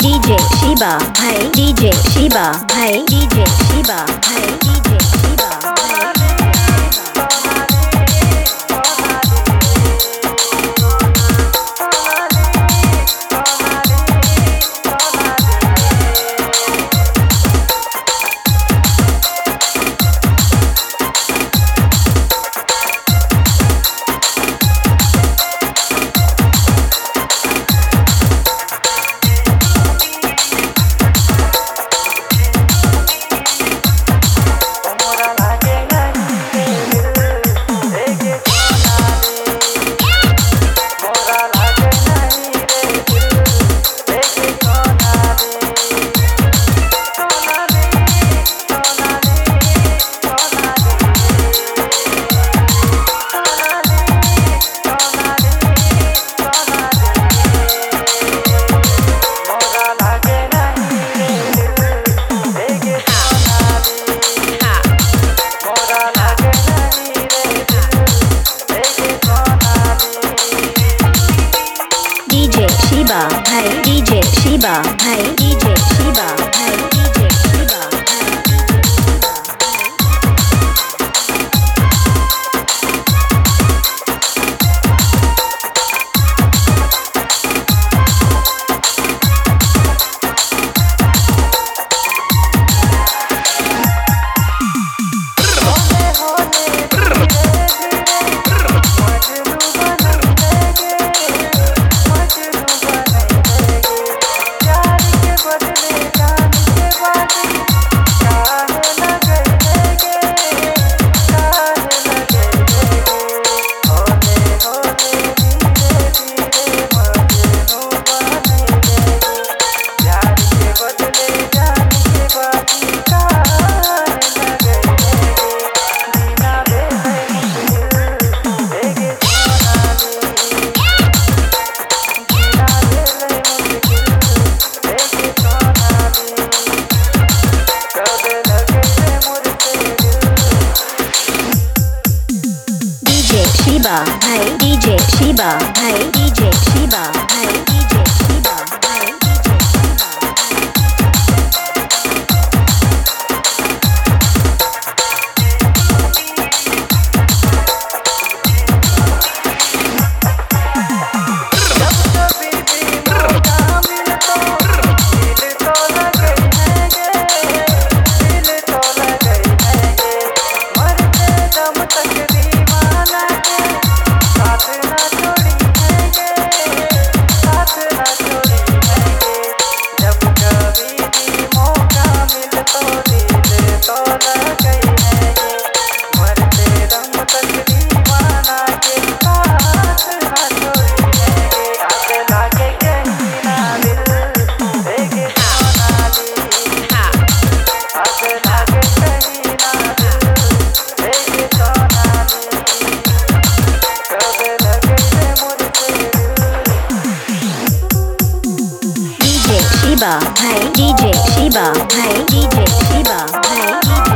DJ Shiba, hey DJ Shiba, hey DJ Shiba, hey DJ Shiba, Shiba, hey DJ Shiba, hey DJ Shiba, Shiba, hey DJ Shiba, hey DJ Shiba, hey Shiba, hey. DJ Shiba, hey. DJ Shiba, hey. DJ